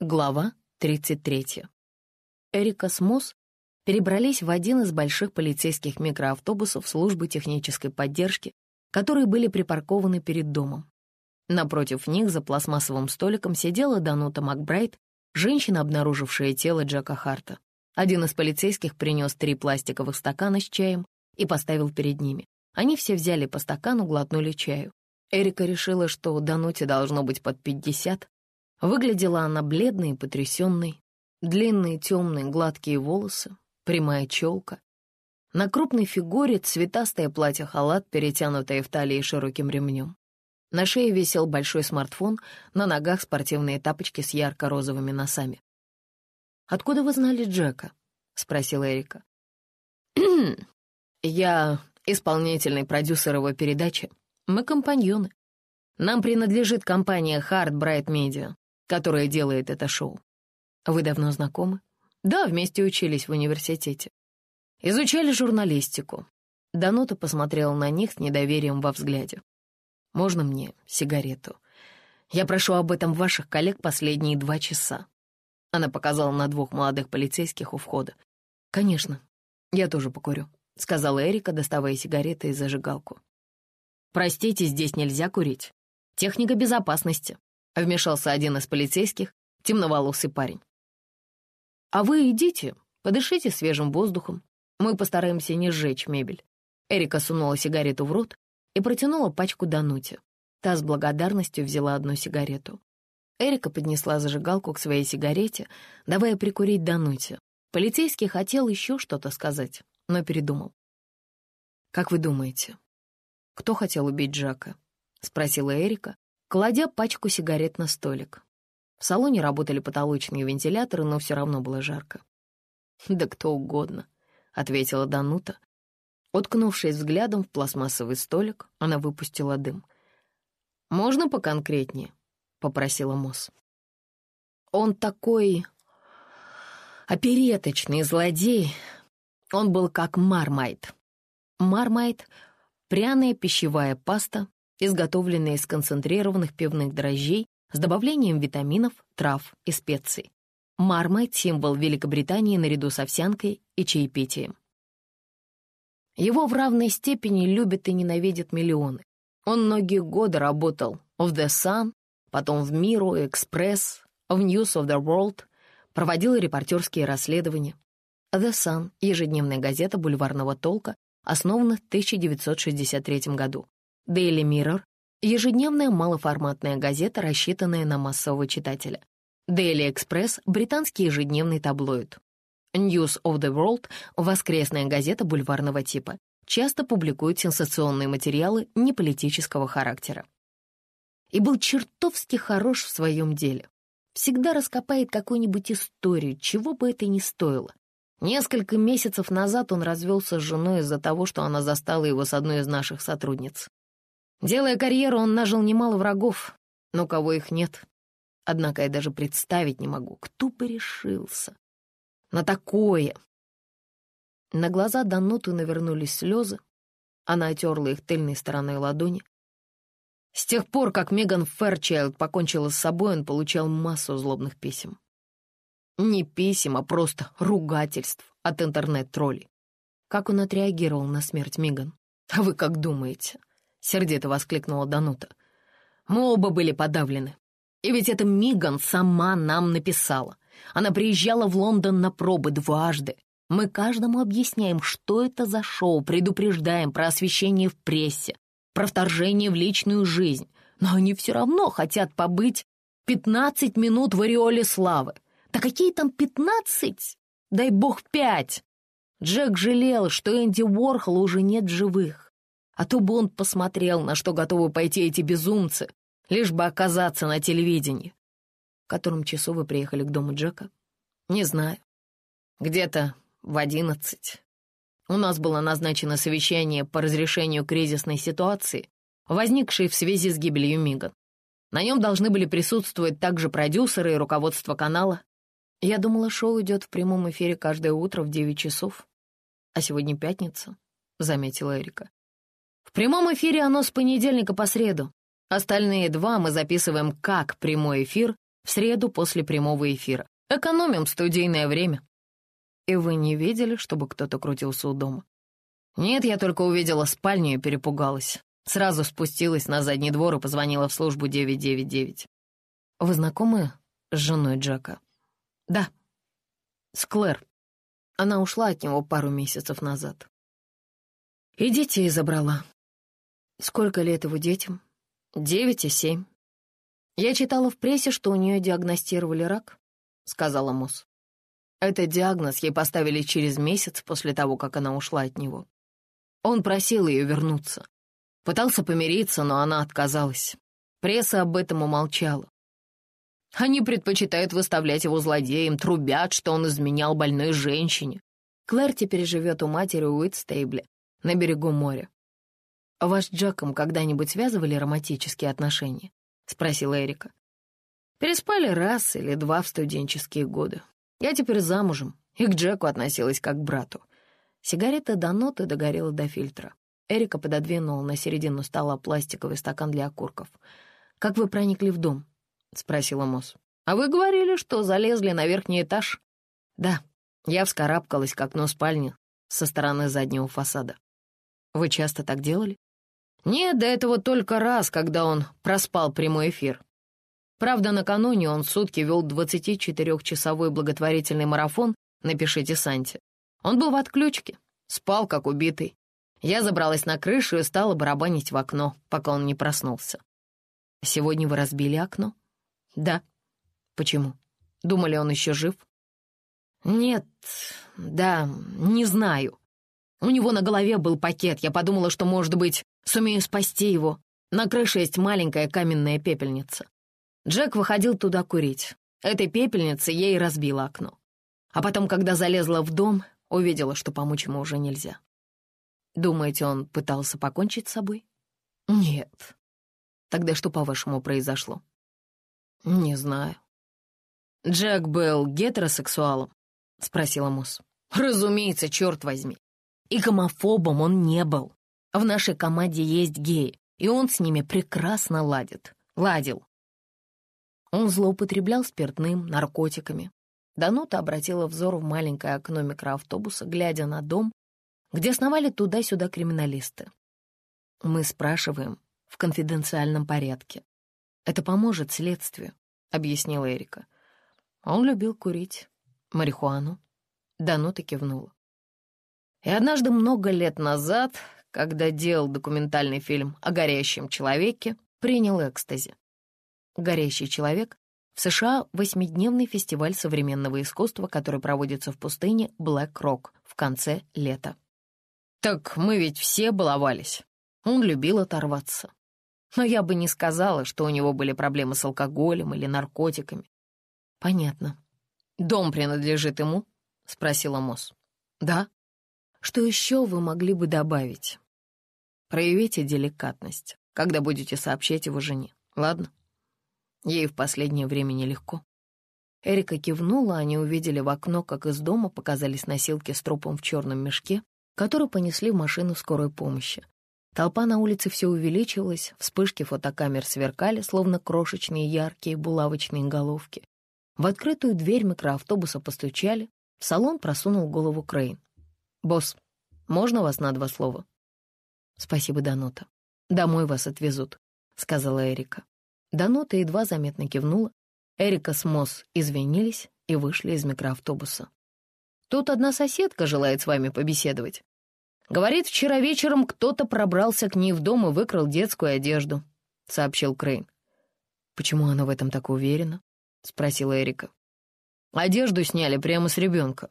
Глава 33. Эрика с Мосс перебрались в один из больших полицейских микроавтобусов службы технической поддержки, которые были припаркованы перед домом. Напротив них за пластмассовым столиком сидела Данута Макбрайт, женщина, обнаружившая тело Джека Харта. Один из полицейских принес три пластиковых стакана с чаем и поставил перед ними. Они все взяли по стакану, глотнули чаю. Эрика решила, что Дануте должно быть под пятьдесят, Выглядела она бледной и потрясенной. Длинные темные гладкие волосы, прямая челка. На крупной фигуре цветастое платье-халат, перетянутое в талии широким ремнем. На шее висел большой смартфон, на ногах спортивные тапочки с ярко-розовыми носами. «Откуда вы знали Джека?» — спросила Эрика. «Я исполнительный продюсер его передачи. Мы компаньоны. Нам принадлежит компания Hard Bright Media которая делает это шоу. Вы давно знакомы? Да, вместе учились в университете. Изучали журналистику. Данута посмотрела на них с недоверием во взгляде. «Можно мне сигарету? Я прошу об этом ваших коллег последние два часа». Она показала на двух молодых полицейских у входа. «Конечно, я тоже покурю», — сказала Эрика, доставая сигареты и зажигалку. «Простите, здесь нельзя курить. Техника безопасности», вмешался один из полицейских, темноволосый парень. «А вы идите, подышите свежим воздухом. Мы постараемся не сжечь мебель». Эрика сунула сигарету в рот и протянула пачку Дануте. Та с благодарностью взяла одну сигарету. Эрика поднесла зажигалку к своей сигарете, давая прикурить Дануте. Полицейский хотел еще что-то сказать, но передумал. «Как вы думаете, кто хотел убить Джака?» — спросила Эрика, кладя пачку сигарет на столик. В салоне работали потолочные вентиляторы, но все равно было жарко. «Да кто угодно», — ответила Данута. Уткнувшись взглядом в пластмассовый столик, она выпустила дым. «Можно поконкретнее?» — попросила Мосс. «Он такой опереточный злодей. Он был как мармайт. Мармайт — пряная пищевая паста, изготовленные из концентрированных пивных дрожжей с добавлением витаминов, трав и специй. Мармайт — символ Великобритании наряду с овсянкой и чаепитием. Его в равной степени любят и ненавидят миллионы. Он многие годы работал в The Sun, потом в Миру, Экспресс, в News of the World, проводил репортерские расследования. The Sun — ежедневная газета бульварного толка, основана в 1963 году. Daily Mirror — ежедневная малоформатная газета, рассчитанная на массового читателя. Daily Express — британский ежедневный таблоид. News of the World — воскресная газета бульварного типа. Часто публикует сенсационные материалы неполитического характера. И был чертовски хорош в своем деле. Всегда раскопает какую-нибудь историю, чего бы это ни стоило. Несколько месяцев назад он развелся с женой из-за того, что она застала его с одной из наших сотрудниц. Делая карьеру, он нажил немало врагов, но кого их нет. Однако я даже представить не могу, кто бы решился на такое. На глаза Дануты навернулись слезы, она отерла их тыльной стороной ладони. С тех пор, как Меган Фэрчайлд покончила с собой, он получал массу злобных писем. Не писем, а просто ругательств от интернет-троллей. Как он отреагировал на смерть Меган? А вы как думаете? — сердито воскликнула Данута. «Мы оба были подавлены. И ведь это Миган сама нам написала. Она приезжала в Лондон на пробы дважды. Мы каждому объясняем, что это за шоу, предупреждаем про освещение в прессе, про вторжение в личную жизнь. Но они все равно хотят побыть пятнадцать минут в ореоле славы. Да какие там пятнадцать? Дай бог пять!» Джек жалел, что Энди Уорхола уже нет живых а то бы он посмотрел, на что готовы пойти эти безумцы, лишь бы оказаться на телевидении. В котором часу вы приехали к дому Джека? Не знаю. Где-то в одиннадцать. У нас было назначено совещание по разрешению кризисной ситуации, возникшей в связи с гибелью Миган. На нем должны были присутствовать также продюсеры и руководство канала. Я думала, шоу идет в прямом эфире каждое утро в девять часов. А сегодня пятница, — заметила Эрика. В прямом эфире оно с понедельника по среду. Остальные два мы записываем как прямой эфир в среду после прямого эфира. Экономим студийное время». «И вы не видели, чтобы кто-то крутился у дома?» «Нет, я только увидела спальню и перепугалась. Сразу спустилась на задний двор и позвонила в службу 999. «Вы знакомы с женой Джека?» «Да». «С Клэр. Она ушла от него пару месяцев назад. И детей забрала. Сколько лет его детям? Девять и семь. Я читала в прессе, что у нее диагностировали рак, сказала Мосс. Этот диагноз ей поставили через месяц после того, как она ушла от него. Он просил ее вернуться. Пытался помириться, но она отказалась. Пресса об этом умолчала. Они предпочитают выставлять его злодеем, трубят, что он изменял больной женщине. Клэр теперь живет у матери у Уитстейбле, на берегу моря. «Вас с Джеком когда-нибудь связывали романтические отношения?» — спросила Эрика. «Переспали раз или два в студенческие годы. Я теперь замужем, и к Джеку относилась как к брату. Сигарета до ноты догорела до фильтра. Эрика пододвинула на середину стола пластиковый стакан для окурков. «Как вы проникли в дом?» — спросила Мосс. «А вы говорили, что залезли на верхний этаж?» «Да, я вскарабкалась к окну спальни со стороны заднего фасада. Вы часто так делали?» «Нет, до этого только раз, когда он проспал прямой эфир. Правда, накануне он сутки вел 24-часовой благотворительный марафон «Напишите Санте». Он был в отключке, спал как убитый. Я забралась на крышу и стала барабанить в окно, пока он не проснулся. «Сегодня вы разбили окно?» «Да». «Почему? Думали, он еще жив?» «Нет, да, не знаю. У него на голове был пакет. Я подумала, что, может быть, сумею спасти его. На крыше есть маленькая каменная пепельница. Джек выходил туда курить. Этой пепельнице ей разбило окно. А потом, когда залезла в дом, увидела, что помочь ему уже нельзя. Думаете, он пытался покончить с собой? Нет. Тогда что, по-вашему, произошло? Не знаю. Джек был гетеросексуалом? Спросила Мосс. Разумеется, черт возьми. И гомофобом он не был. В нашей команде есть геи, и он с ними прекрасно ладит. Ладил. Он злоупотреблял спиртным, наркотиками. Данута обратила взор в маленькое окно микроавтобуса, глядя на дом, где сновали туда-сюда криминалисты. Мы спрашиваем в конфиденциальном порядке. Это поможет следствию, — объяснила Эрика. Он любил курить марихуану. Данута кивнула. И однажды много лет назад, когда делал документальный фильм о горящем человеке, принял экстази. «Горящий человек» в США восьмидневный фестиваль современного искусства, который проводится в пустыне Блэк-Рок в конце лета. «Так мы ведь все баловались. Он любил оторваться. Но я бы не сказала, что у него были проблемы с алкоголем или наркотиками». «Понятно. Дом принадлежит ему?» — спросила Мосс. «Да», что еще вы могли бы добавить? Проявите деликатность, когда будете сообщать его жене, ладно? Ей в последнее время нелегко. Эрика кивнула, они увидели в окно, как из дома показались носилки с трупом в черном мешке, который понесли в машину скорой помощи. Толпа на улице все увеличилась, вспышки фотокамер сверкали, словно крошечные яркие булавочные головки. В открытую дверь микроавтобуса постучали, в салон просунул голову Крейн. «Босс, можно вас на два слова?» «Спасибо, Данота. Домой вас отвезут», — сказала Эрика. Данота едва заметно кивнула. Эрика с Мосс извинились и вышли из микроавтобуса. «Тут одна соседка желает с вами побеседовать. Говорит, вчера вечером кто-то пробрался к ней в дом и выкрал детскую одежду», — сообщил Крейн. «Почему она в этом так уверена?» — спросила Эрика. «Одежду сняли прямо с ребенка.